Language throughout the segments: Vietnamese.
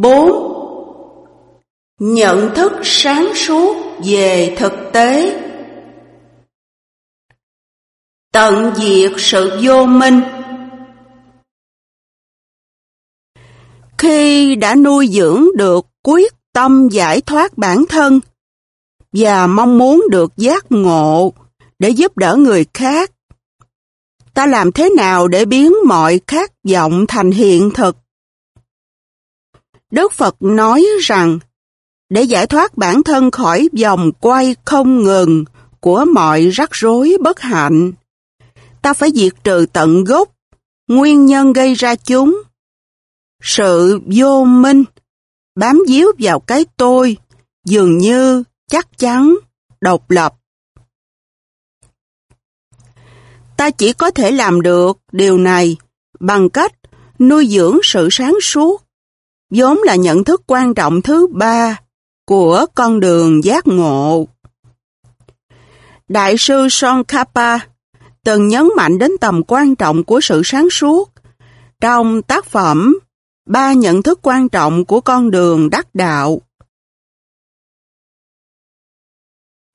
4. Nhận thức sáng suốt về thực tế Tận diệt sự vô minh Khi đã nuôi dưỡng được quyết tâm giải thoát bản thân và mong muốn được giác ngộ để giúp đỡ người khác, ta làm thế nào để biến mọi khát vọng thành hiện thực? Đức Phật nói rằng, để giải thoát bản thân khỏi vòng quay không ngừng của mọi rắc rối bất hạnh, ta phải diệt trừ tận gốc, nguyên nhân gây ra chúng. Sự vô minh, bám díu vào cái tôi, dường như chắc chắn, độc lập. Ta chỉ có thể làm được điều này bằng cách nuôi dưỡng sự sáng suốt, vốn là nhận thức quan trọng thứ ba của con đường giác ngộ. Đại sư Tsongkhapa từng nhấn mạnh đến tầm quan trọng của sự sáng suốt trong tác phẩm Ba nhận thức quan trọng của con đường đắc đạo.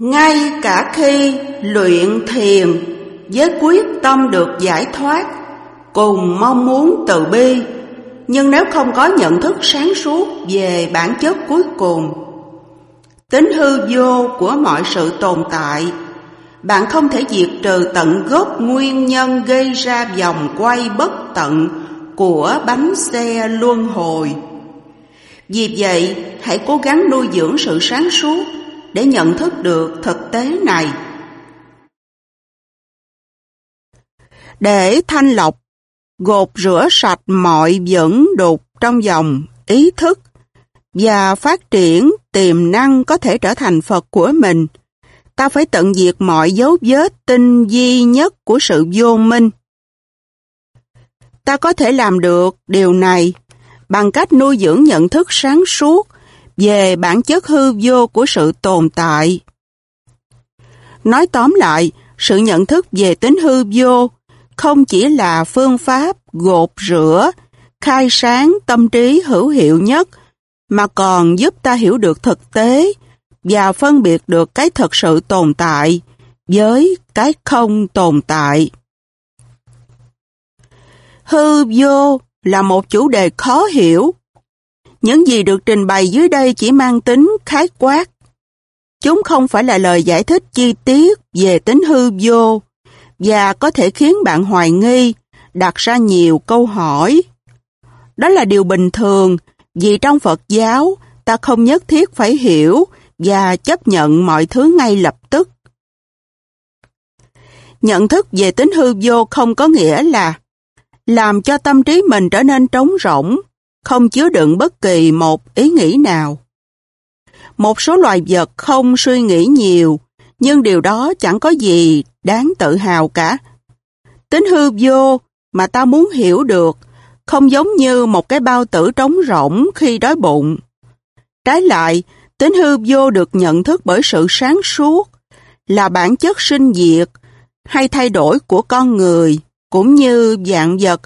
Ngay cả khi luyện thiền với quyết tâm được giải thoát cùng mong muốn từ bi, nhưng nếu không có nhận thức sáng suốt về bản chất cuối cùng, tính hư vô của mọi sự tồn tại, bạn không thể diệt trừ tận gốc nguyên nhân gây ra vòng quay bất tận của bánh xe luân hồi. Vì vậy, hãy cố gắng nuôi dưỡng sự sáng suốt để nhận thức được thực tế này. Để thanh lọc, gột rửa sạch mọi dẫn đục trong dòng ý thức và phát triển tiềm năng có thể trở thành Phật của mình, ta phải tận diệt mọi dấu vết tinh vi nhất của sự vô minh. Ta có thể làm được điều này bằng cách nuôi dưỡng nhận thức sáng suốt về bản chất hư vô của sự tồn tại. Nói tóm lại, sự nhận thức về tính hư vô không chỉ là phương pháp gột rửa, khai sáng tâm trí hữu hiệu nhất, mà còn giúp ta hiểu được thực tế và phân biệt được cái thật sự tồn tại với cái không tồn tại. Hư vô là một chủ đề khó hiểu. Những gì được trình bày dưới đây chỉ mang tính khái quát. Chúng không phải là lời giải thích chi tiết về tính hư vô và có thể khiến bạn hoài nghi, đặt ra nhiều câu hỏi. Đó là điều bình thường vì trong Phật giáo ta không nhất thiết phải hiểu và chấp nhận mọi thứ ngay lập tức. Nhận thức về tính hư vô không có nghĩa là làm cho tâm trí mình trở nên trống rỗng, không chứa đựng bất kỳ một ý nghĩ nào. Một số loài vật không suy nghĩ nhiều, nhưng điều đó chẳng có gì đáng tự hào cả. Tính hư vô mà ta muốn hiểu được không giống như một cái bao tử trống rỗng khi đói bụng. Trái lại, tính hư vô được nhận thức bởi sự sáng suốt, là bản chất sinh diệt hay thay đổi của con người cũng như dạng vật.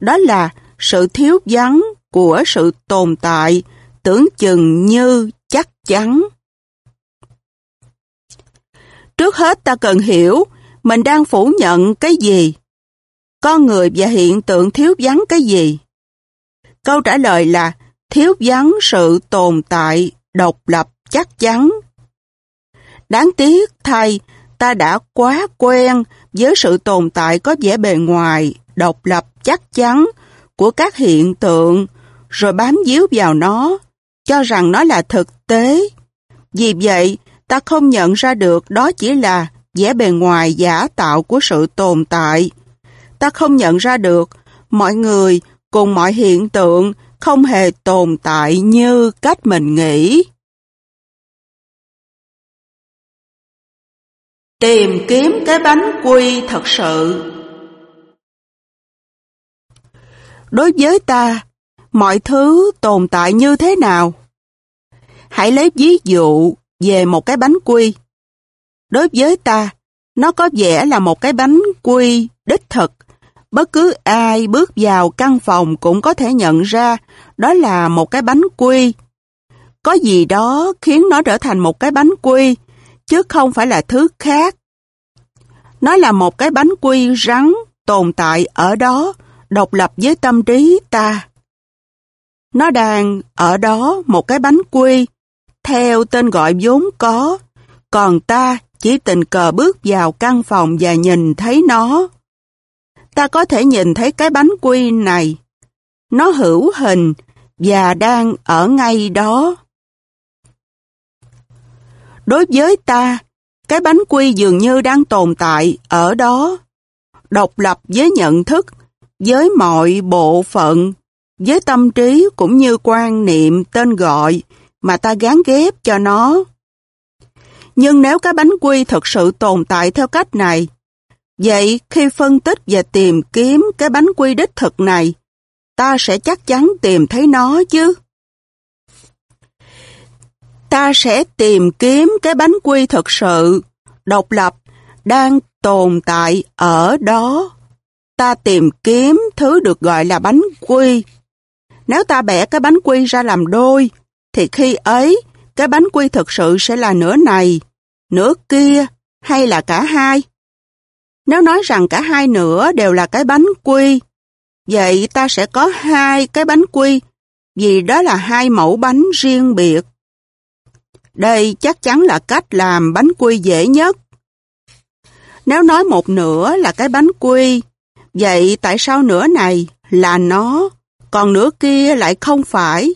Đó là sự thiếu vắng của sự tồn tại tưởng chừng như chắc chắn. Trước hết ta cần hiểu mình đang phủ nhận cái gì? Con người và hiện tượng thiếu vắng cái gì? Câu trả lời là thiếu vắng sự tồn tại, độc lập, chắc chắn. Đáng tiếc thay, ta đã quá quen với sự tồn tại có vẻ bề ngoài, độc lập, chắc chắn của các hiện tượng, rồi bám díu vào nó, cho rằng nó là thực tế. Vì vậy, ta không nhận ra được đó chỉ là vẻ bề ngoài giả tạo của sự tồn tại. Ta không nhận ra được mọi người cùng mọi hiện tượng không hề tồn tại như cách mình nghĩ. Tìm kiếm cái bánh quy thật sự Đối với ta, mọi thứ tồn tại như thế nào? Hãy lấy ví dụ về một cái bánh quy. Đối với ta, nó có vẻ là một cái bánh quy đích thực Bất cứ ai bước vào căn phòng cũng có thể nhận ra đó là một cái bánh quy. Có gì đó khiến nó trở thành một cái bánh quy, chứ không phải là thứ khác. Nó là một cái bánh quy rắn tồn tại ở đó, độc lập với tâm trí ta. Nó đang ở đó một cái bánh quy, theo tên gọi vốn có, còn ta chỉ tình cờ bước vào căn phòng và nhìn thấy nó. Ta có thể nhìn thấy cái bánh quy này. Nó hữu hình và đang ở ngay đó. Đối với ta, cái bánh quy dường như đang tồn tại ở đó, độc lập với nhận thức, với mọi bộ phận, với tâm trí cũng như quan niệm tên gọi mà ta gán ghép cho nó. Nhưng nếu cái bánh quy thực sự tồn tại theo cách này, vậy khi phân tích và tìm kiếm cái bánh quy đích thực này, ta sẽ chắc chắn tìm thấy nó chứ. Ta sẽ tìm kiếm cái bánh quy thực sự, độc lập, đang tồn tại ở đó. Ta tìm kiếm thứ được gọi là bánh quy. Nếu ta bẻ cái bánh quy ra làm đôi, thì khi ấy, cái bánh quy thực sự sẽ là nửa này, nửa kia hay là cả hai? Nếu nói rằng cả hai nửa đều là cái bánh quy, vậy ta sẽ có hai cái bánh quy, vì đó là hai mẫu bánh riêng biệt. Đây chắc chắn là cách làm bánh quy dễ nhất. Nếu nói một nửa là cái bánh quy, vậy tại sao nửa này là nó, còn nửa kia lại không phải?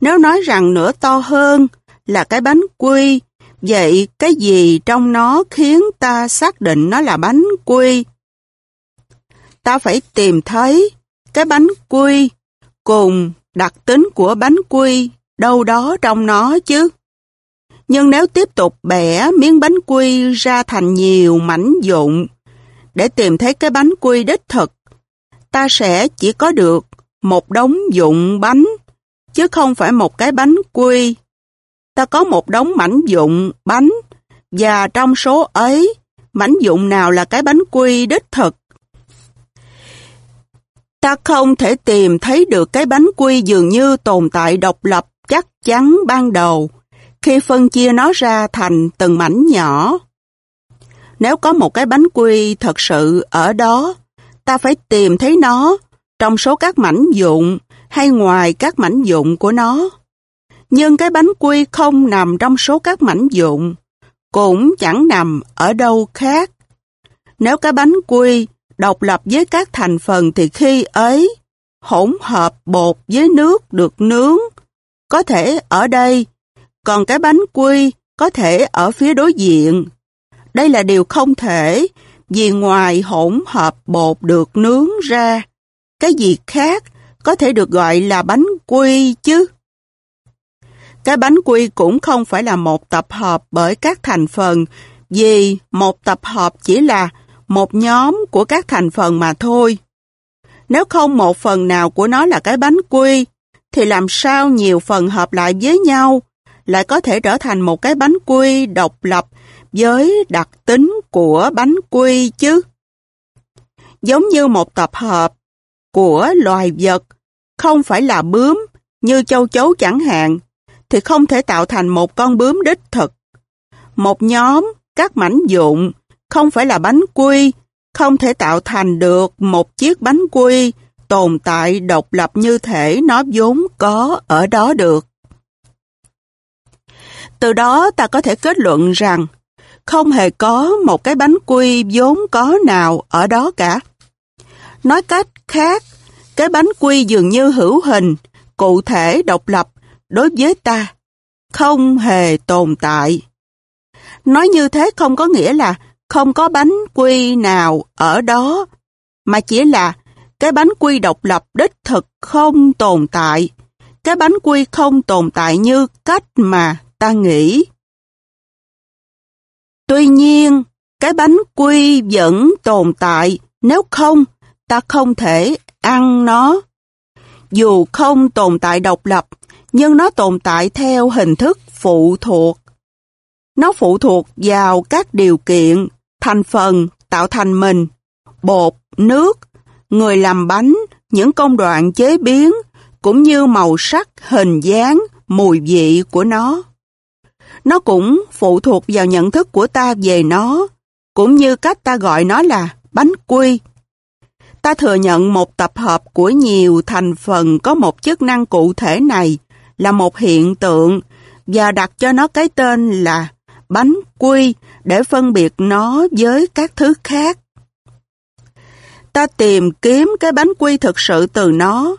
Nếu nói rằng nửa to hơn là cái bánh quy, vậy cái gì trong nó khiến ta xác định nó là bánh quy? Ta phải tìm thấy cái bánh quy cùng đặc tính của bánh quy đâu đó trong nó chứ. Nhưng nếu tiếp tục bẻ miếng bánh quy ra thành nhiều mảnh dụng để tìm thấy cái bánh quy đích thực, ta sẽ chỉ có được một đống dụng bánh, chứ không phải một cái bánh quy. Ta có một đống mảnh dụng bánh, và trong số ấy, mảnh dụng nào là cái bánh quy đích thực? Ta không thể tìm thấy được cái bánh quy dường như tồn tại độc lập chắc chắn ban đầu, khi phân chia nó ra thành từng mảnh nhỏ. Nếu có một cái bánh quy thật sự ở đó, ta phải tìm thấy nó trong số các mảnh dụng hay ngoài các mảnh dụng của nó. Nhưng cái bánh quy không nằm trong số các mảnh dụng, cũng chẳng nằm ở đâu khác. Nếu cái bánh quy độc lập với các thành phần thì khi ấy, hỗn hợp bột với nước được nướng, có thể ở đây còn cái bánh quy có thể ở phía đối diện. Đây là điều không thể, vì ngoài hỗn hợp bột được nướng ra, cái gì khác có thể được gọi là bánh quy chứ. Cái bánh quy cũng không phải là một tập hợp bởi các thành phần, vì một tập hợp chỉ là một nhóm của các thành phần mà thôi. Nếu không một phần nào của nó là cái bánh quy, thì làm sao nhiều phần hợp lại với nhau lại có thể trở thành một cái bánh quy độc lập với đặc tính của bánh quy chứ. Giống như một tập hợp của loài vật, không phải là bướm, như châu chấu chẳng hạn, thì không thể tạo thành một con bướm đích thực. Một nhóm các mảnh dụng không phải là bánh quy, không thể tạo thành được một chiếc bánh quy tồn tại độc lập như thể nó vốn có ở đó được. Từ đó ta có thể kết luận rằng không hề có một cái bánh quy vốn có nào ở đó cả. Nói cách khác, cái bánh quy dường như hữu hình, cụ thể độc lập đối với ta, không hề tồn tại. Nói như thế không có nghĩa là không có bánh quy nào ở đó, mà chỉ là cái bánh quy độc lập đích thực không tồn tại. Cái bánh quy không tồn tại như cách mà ta nghĩ. Tuy nhiên, cái bánh quy vẫn tồn tại, nếu không, ta không thể ăn nó. Dù không tồn tại độc lập, nhưng nó tồn tại theo hình thức phụ thuộc. Nó phụ thuộc vào các điều kiện, thành phần tạo thành mình, bột, nước, người làm bánh, những công đoạn chế biến, cũng như màu sắc, hình dáng, mùi vị của nó. Nó cũng phụ thuộc vào nhận thức của ta về nó, cũng như cách ta gọi nó là bánh quy. Ta thừa nhận một tập hợp của nhiều thành phần có một chức năng cụ thể này là một hiện tượng và đặt cho nó cái tên là bánh quy để phân biệt nó với các thứ khác. Ta tìm kiếm cái bánh quy thực sự từ nó,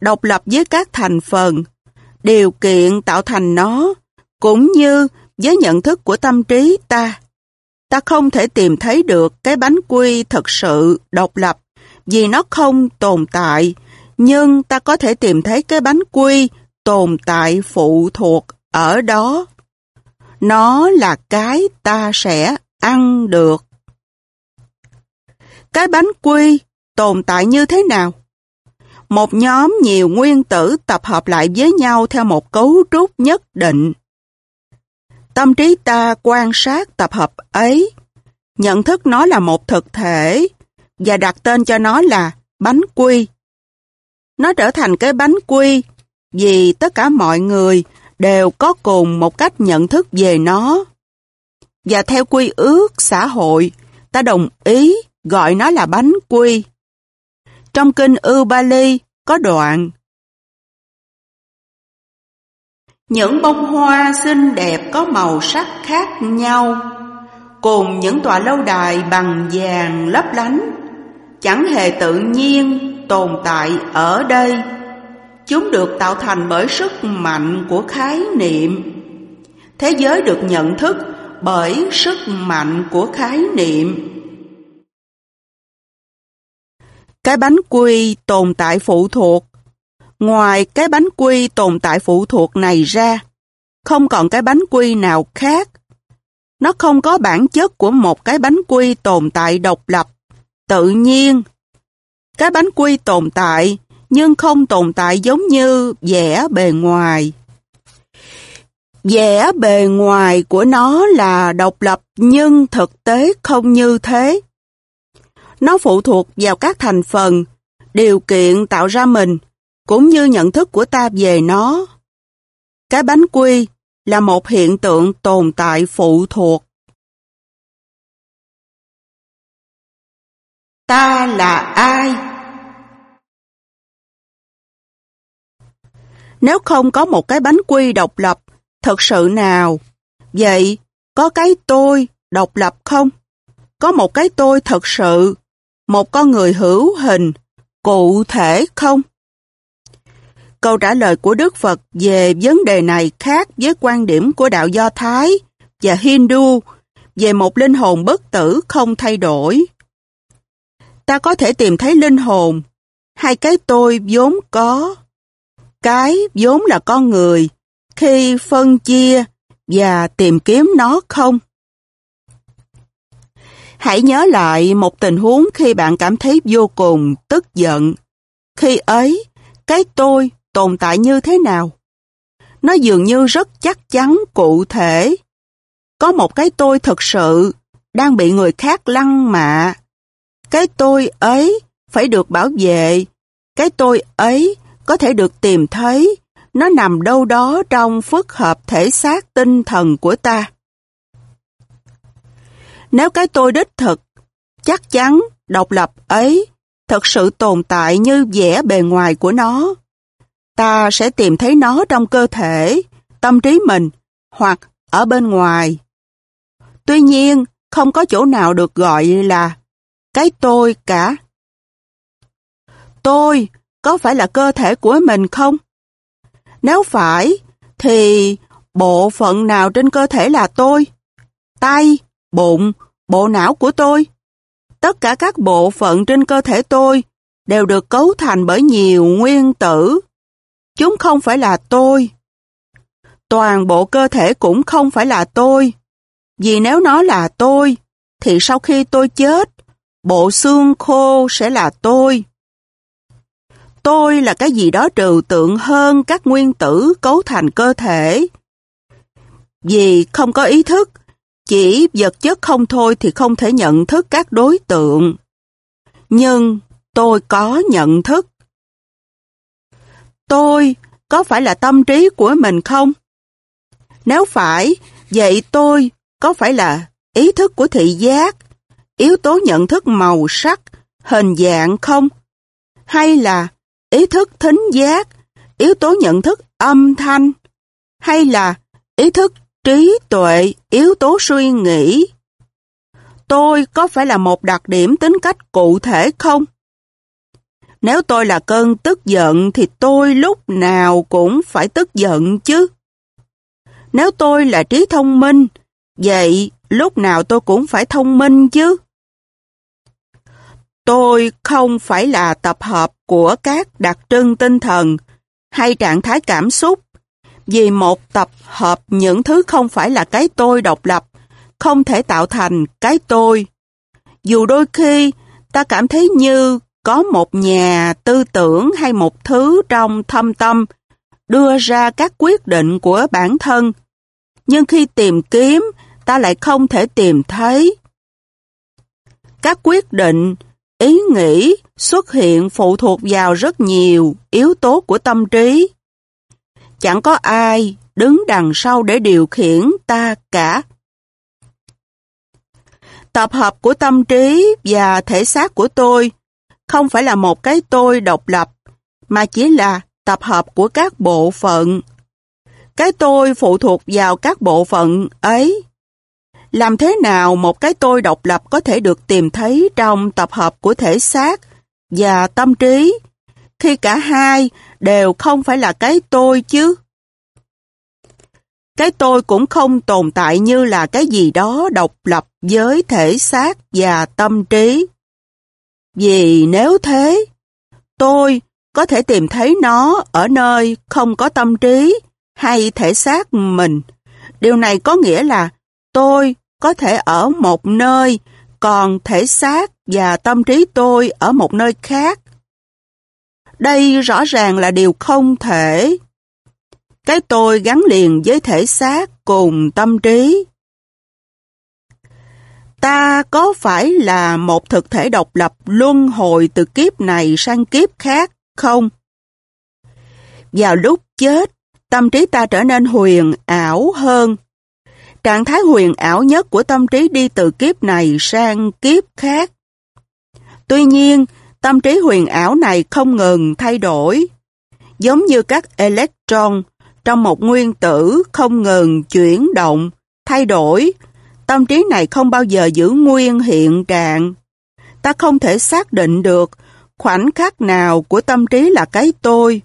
độc lập với các thành phần, điều kiện tạo thành nó, cũng như với nhận thức của tâm trí ta. Ta không thể tìm thấy được cái bánh quy thực sự độc lập vì nó không tồn tại, nhưng ta có thể tìm thấy cái bánh quy tồn tại phụ thuộc ở đó. Nó là cái ta sẽ ăn được. Cái bánh quy tồn tại như thế nào? Một nhóm nhiều nguyên tử tập hợp lại với nhau theo một cấu trúc nhất định. Tâm trí ta quan sát tập hợp ấy, nhận thức nó là một thực thể và đặt tên cho nó là bánh quy. Nó trở thành cái bánh quy vì tất cả mọi người đều có cùng một cách nhận thức về nó. Và theo quy ước xã hội, ta đồng ý gọi nó là bánh quy. Trong kinh Ưu Bali có đoạn Những bông hoa xinh đẹp có màu sắc khác nhau, cùng những tòa lâu đài bằng vàng lấp lánh, chẳng hề tự nhiên tồn tại ở đây. Chúng được tạo thành bởi sức mạnh của khái niệm. Thế giới được nhận thức bởi sức mạnh của khái niệm. Cái bánh quy tồn tại phụ thuộc. Ngoài cái bánh quy tồn tại phụ thuộc này ra, không còn cái bánh quy nào khác. Nó không có bản chất của một cái bánh quy tồn tại độc lập, tự nhiên. Cái bánh quy tồn tại nhưng không tồn tại giống như vẻ bề ngoài. Vẻ bề ngoài của nó là độc lập nhưng thực tế không như thế. Nó phụ thuộc vào các thành phần, điều kiện tạo ra mình, cũng như nhận thức của ta về nó. Cái bánh quy là một hiện tượng tồn tại phụ thuộc. Ta là ai? Nếu không có một cái bánh quy độc lập, thật sự nào, vậy có cái tôi độc lập không? Có một cái tôi thật sự, một con người hữu hình, cụ thể không? Câu trả lời của Đức Phật về vấn đề này khác với quan điểm của đạo Do Thái và Hindu về một linh hồn bất tử không thay đổi. Ta có thể tìm thấy linh hồn, hai cái tôi vốn có cái vốn là con người khi phân chia và tìm kiếm nó không? Hãy nhớ lại một tình huống khi bạn cảm thấy vô cùng tức giận. Khi ấy, cái tôi tồn tại như thế nào? Nó dường như rất chắc chắn cụ thể. Có một cái tôi thực sự đang bị người khác lăng mạ. Cái tôi ấy phải được bảo vệ. Cái tôi ấy có thể được tìm thấy, nó nằm đâu đó trong phức hợp thể xác tinh thần của ta. Nếu cái tôi đích thực, chắc chắn độc lập ấy thật sự tồn tại như vẻ bề ngoài của nó, ta sẽ tìm thấy nó trong cơ thể, tâm trí mình hoặc ở bên ngoài. Tuy nhiên, không có chỗ nào được gọi là cái tôi cả. Tôi có phải là cơ thể của mình không? Nếu phải, thì bộ phận nào trên cơ thể là tôi? Tay, bụng, bộ não của tôi? Tất cả các bộ phận trên cơ thể tôi đều được cấu thành bởi nhiều nguyên tử. Chúng không phải là tôi. Toàn bộ cơ thể cũng không phải là tôi. Vì nếu nó là tôi, thì sau khi tôi chết, bộ xương khô sẽ là tôi. Tôi là cái gì đó trừu tượng hơn các nguyên tử cấu thành cơ thể. Vì không có ý thức, chỉ vật chất không thôi thì không thể nhận thức các đối tượng. Nhưng tôi có nhận thức. Tôi có phải là tâm trí của mình không? Nếu phải, vậy tôi có phải là ý thức của thị giác, yếu tố nhận thức màu sắc, hình dạng không? Hay là ý thức thính giác, yếu tố nhận thức âm thanh? Hay là ý thức trí tuệ, yếu tố suy nghĩ? Tôi có phải là một đặc điểm tính cách cụ thể không? Nếu tôi là cơn tức giận thì tôi lúc nào cũng phải tức giận chứ. Nếu tôi là trí thông minh, vậy lúc nào tôi cũng phải thông minh chứ. Tôi không phải là tập hợp của các đặc trưng tinh thần hay trạng thái cảm xúc, vì một tập hợp những thứ không phải là cái tôi độc lập, không thể tạo thành cái tôi. Dù đôi khi ta cảm thấy như có một nhà tư tưởng hay một thứ trong thâm tâm đưa ra các quyết định của bản thân, nhưng khi tìm kiếm, ta lại không thể tìm thấy. Các quyết định, ý nghĩ xuất hiện phụ thuộc vào rất nhiều yếu tố của tâm trí. Chẳng có ai đứng đằng sau để điều khiển ta cả. Tập hợp của tâm trí và thể xác của tôi không phải là một cái tôi độc lập, mà chỉ là tập hợp của các bộ phận. Cái tôi phụ thuộc vào các bộ phận ấy. Làm thế nào một cái tôi độc lập có thể được tìm thấy trong tập hợp của thể xác và tâm trí, khi cả hai đều không phải là cái tôi chứ? Cái tôi cũng không tồn tại như là cái gì đó độc lập với thể xác và tâm trí. Vì nếu thế, tôi có thể tìm thấy nó ở nơi không có tâm trí hay thể xác mình. Điều này có nghĩa là tôi có thể ở một nơi, còn thể xác và tâm trí tôi ở một nơi khác. Đây rõ ràng là điều không thể. Cái tôi gắn liền với thể xác cùng tâm trí. Ta có phải là một thực thể độc lập luân hồi từ kiếp này sang kiếp khác không? Vào lúc chết, tâm trí ta trở nên huyền ảo hơn. Trạng thái huyền ảo nhất của tâm trí đi từ kiếp này sang kiếp khác. Tuy nhiên, tâm trí huyền ảo này không ngừng thay đổi. Giống như các electron trong một nguyên tử không ngừng chuyển động, thay đổi, tâm trí này không bao giờ giữ nguyên hiện trạng. Ta không thể xác định được khoảnh khắc nào của tâm trí là cái tôi.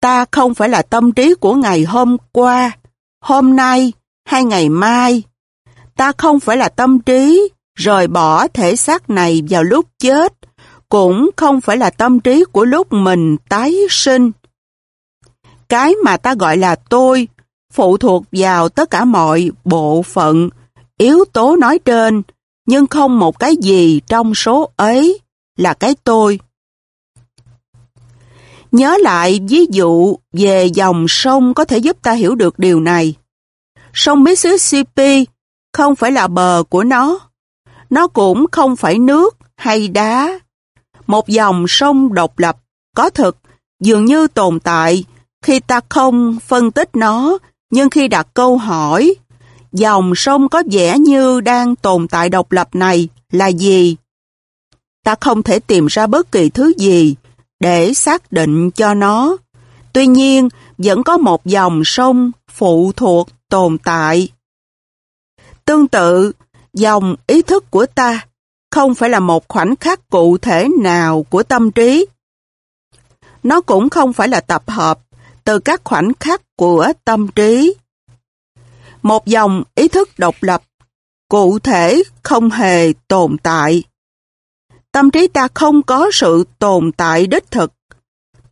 Ta không phải là tâm trí của ngày hôm qua, hôm nay hay ngày mai. Ta không phải là tâm trí rời bỏ thể xác này vào lúc chết, cũng không phải là tâm trí của lúc mình tái sinh. Cái mà ta gọi là tôi phụ thuộc vào tất cả mọi bộ phận, yếu tố nói trên, nhưng không một cái gì trong số ấy là cái tôi. Nhớ lại ví dụ về dòng sông có thể giúp ta hiểu được điều này. Sông Mississippi không phải là bờ của nó. Nó cũng không phải nước hay đá. Một dòng sông độc lập, có thực, dường như tồn tại khi ta không phân tích nó, nhưng khi đặt câu hỏi, dòng sông có vẻ như đang tồn tại độc lập này là gì? Ta không thể tìm ra bất kỳ thứ gì để xác định cho nó. Tuy nhiên, vẫn có một dòng sông phụ thuộc tồn tại. Tương tự, dòng ý thức của ta không phải là một khoảnh khắc cụ thể nào của tâm trí. Nó cũng không phải là tập hợp từ các khoảnh khắc của tâm trí. Một dòng ý thức độc lập, cụ thể không hề tồn tại. Tâm trí ta không có sự tồn tại đích thực.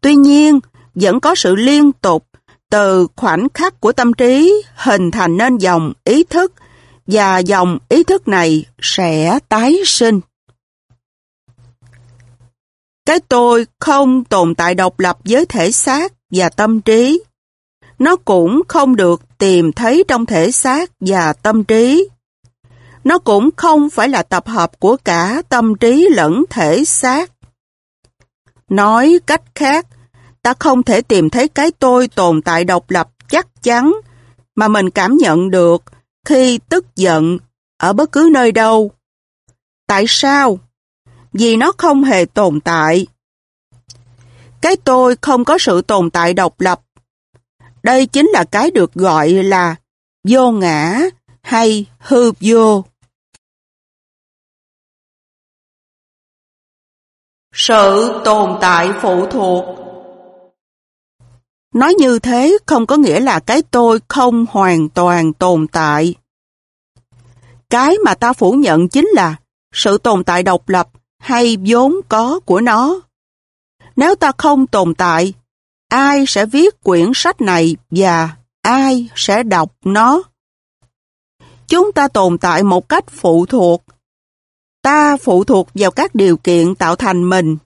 Tuy nhiên, vẫn có sự liên tục từ khoảnh khắc của tâm trí hình thành nên dòng ý thức và dòng ý thức này sẽ tái sinh. Cái tôi không tồn tại độc lập với thể xác và tâm trí. Nó cũng không được tìm thấy trong thể xác và tâm trí. Nó cũng không phải là tập hợp của cả tâm trí lẫn thể xác. Nói cách khác, ta không thể tìm thấy cái tôi tồn tại độc lập chắc chắn mà mình cảm nhận được khi tức giận ở bất cứ nơi đâu. Tại sao? Vì nó không hề tồn tại. Cái tôi không có sự tồn tại độc lập. Đây chính là cái được gọi là vô ngã hay hư vô. Sự tồn tại phụ thuộc Nói như thế không có nghĩa là cái tôi không hoàn toàn tồn tại. Cái mà ta phủ nhận chính là sự tồn tại độc lập hay vốn có của nó. Nếu ta không tồn tại, ai sẽ viết quyển sách này và ai sẽ đọc nó? Chúng ta tồn tại một cách phụ thuộc. Ta phụ thuộc vào các điều kiện tạo thành mình.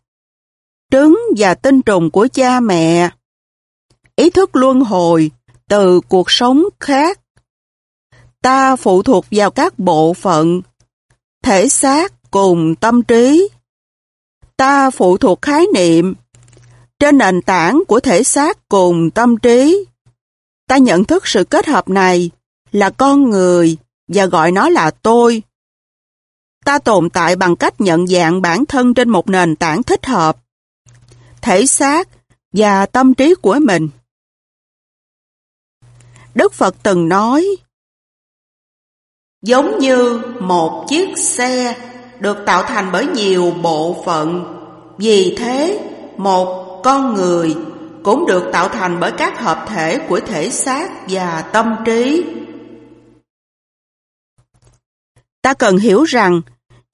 Trứng và tinh trùng của cha mẹ. Ý thức luân hồi từ cuộc sống khác. Ta phụ thuộc vào các bộ phận, thể xác cùng tâm trí. Ta phụ thuộc khái niệm trên nền tảng của thể xác cùng tâm trí. Ta nhận thức sự kết hợp này là con người và gọi nó là tôi. Ta tồn tại bằng cách nhận dạng bản thân trên một nền tảng thích hợp, thể xác và tâm trí của mình. Đức Phật từng nói, giống như một chiếc xe được tạo thành bởi nhiều bộ phận, vì thế một con người cũng được tạo thành bởi các hợp thể của thể xác và tâm trí. Ta cần hiểu rằng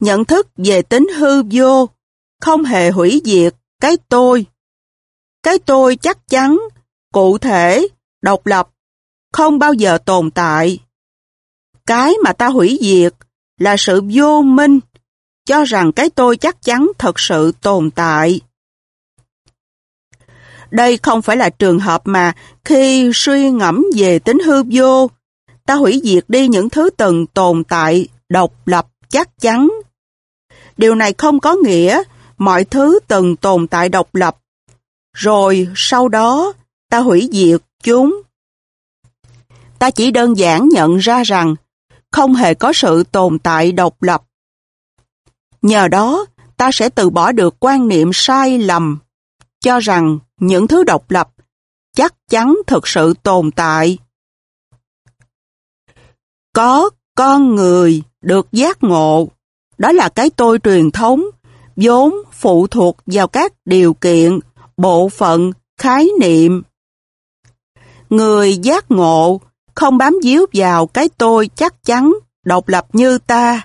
nhận thức về tính hư vô không hề hủy diệt cái tôi. Cái tôi chắc chắn, cụ thể, độc lập, không bao giờ tồn tại. Cái mà ta hủy diệt là sự vô minh, cho rằng cái tôi chắc chắn thật sự tồn tại. Đây không phải là trường hợp mà khi suy ngẫm về tính hư vô, ta hủy diệt đi những thứ từng tồn tại, độc lập, chắc chắn. Điều này không có nghĩa mọi thứ từng tồn tại độc lập, rồi sau đó ta hủy diệt chúng. Ta chỉ đơn giản nhận ra rằng không hề có sự tồn tại độc lập. Nhờ đó, ta sẽ từ bỏ được quan niệm sai lầm, cho rằng những thứ độc lập chắc chắn thực sự tồn tại. Có con người được giác ngộ, đó là cái tôi truyền thống, vốn phụ thuộc vào các điều kiện, bộ phận, khái niệm. Người giác ngộ không bám díu vào cái tôi chắc chắn, độc lập như ta.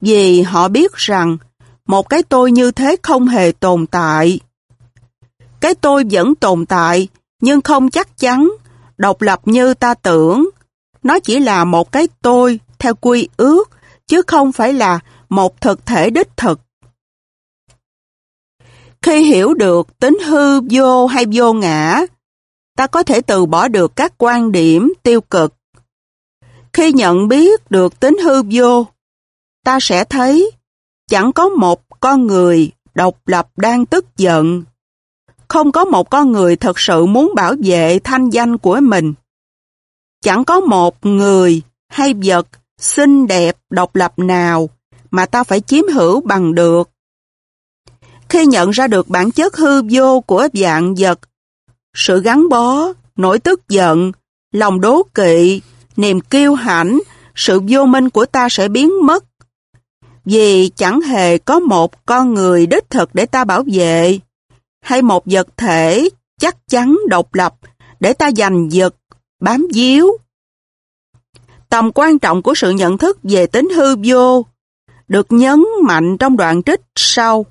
Vì họ biết rằng một cái tôi như thế không hề tồn tại. Cái tôi vẫn tồn tại, nhưng không chắc chắn, độc lập như ta tưởng. Nó chỉ là một cái tôi theo quy ước, chứ không phải là một thực thể đích thực. Khi hiểu được tính hư vô hay vô ngã, ta có thể từ bỏ được các quan điểm tiêu cực. Khi nhận biết được tính hư vô, ta sẽ thấy chẳng có một con người độc lập đang tức giận. Không có một con người thật sự muốn bảo vệ thanh danh của mình. Chẳng có một người hay vật xinh đẹp độc lập nào mà ta phải chiếm hữu bằng được. Khi nhận ra được bản chất hư vô của dạng vật sự gắn bó, nỗi tức giận, lòng đố kỵ, niềm kiêu hãnh, sự vô minh của ta sẽ biến mất. Vì chẳng hề có một con người đích thực để ta bảo vệ, hay một vật thể chắc chắn độc lập để ta giành giật, bám díu. Tầm quan trọng của sự nhận thức về tính hư vô được nhấn mạnh trong đoạn trích sau.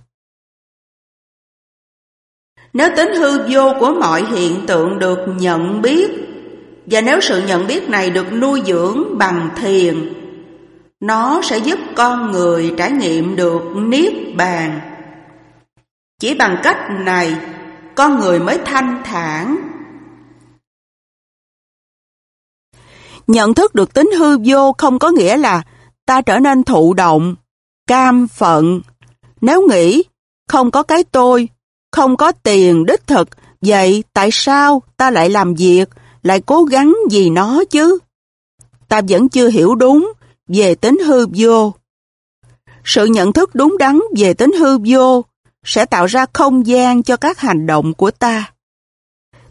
Nếu tính hư vô của mọi hiện tượng được nhận biết, và nếu sự nhận biết này được nuôi dưỡng bằng thiền, nó sẽ giúp con người trải nghiệm được niết bàn. Chỉ bằng cách này, con người mới thanh thản. Nhận thức được tính hư vô không có nghĩa là ta trở nên thụ động, cam phận. Nếu nghĩ không có cái tôi, không có tiền đích thực, vậy tại sao ta lại làm việc, lại cố gắng vì nó chứ? Ta vẫn chưa hiểu đúng về tính hư vô. Sự nhận thức đúng đắn về tính hư vô sẽ tạo ra không gian cho các hành động của ta.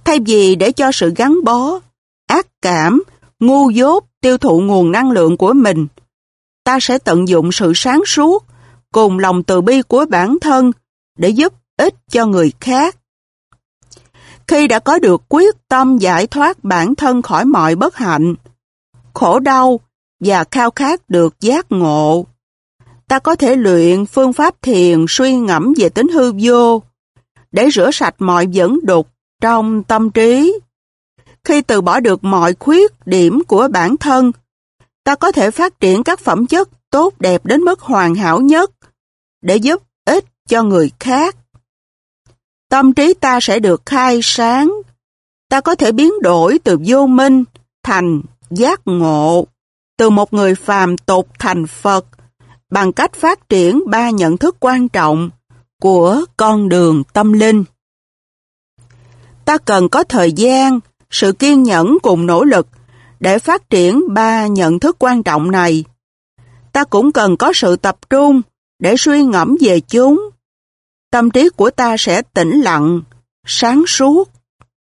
Thay vì để cho sự gắn bó, ác cảm, ngu dốt tiêu thụ nguồn năng lượng của mình, ta sẽ tận dụng sự sáng suốt cùng lòng từ bi của bản thân để giúp ích cho người khác. Khi đã có được quyết tâm giải thoát bản thân khỏi mọi bất hạnh, khổ đau và khao khát được giác ngộ, ta có thể luyện phương pháp thiền suy ngẫm về tính hư vô để rửa sạch mọi dẫn đục trong tâm trí. Khi từ bỏ được mọi khuyết điểm của bản thân, ta có thể phát triển các phẩm chất tốt đẹp đến mức hoàn hảo nhất để giúp ích cho người khác. Tâm trí ta sẽ được khai sáng. Ta có thể biến đổi từ vô minh thành giác ngộ, từ một người phàm tục thành Phật, bằng cách phát triển ba nhận thức quan trọng của con đường tâm linh. Ta cần có thời gian, sự kiên nhẫn cùng nỗ lực để phát triển ba nhận thức quan trọng này. Ta cũng cần có sự tập trung để suy ngẫm về chúng. Tâm trí của ta sẽ tĩnh lặng, sáng suốt.